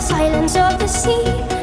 silence of the sea.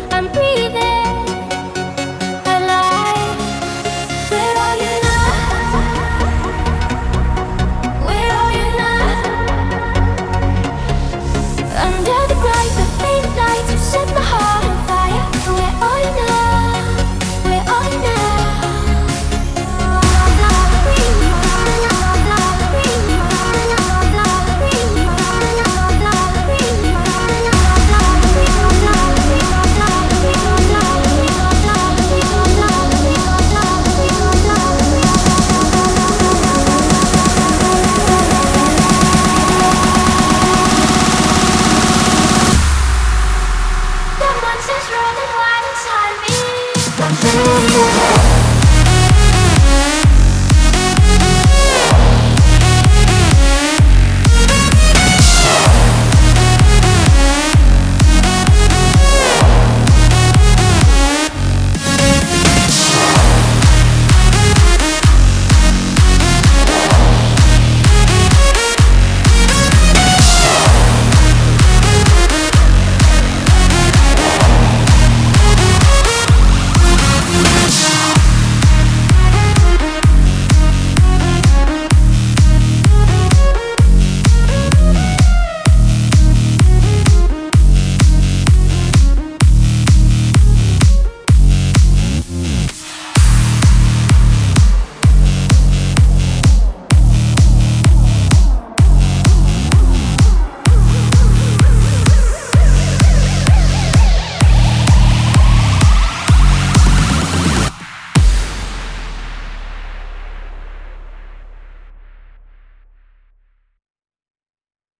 Let's run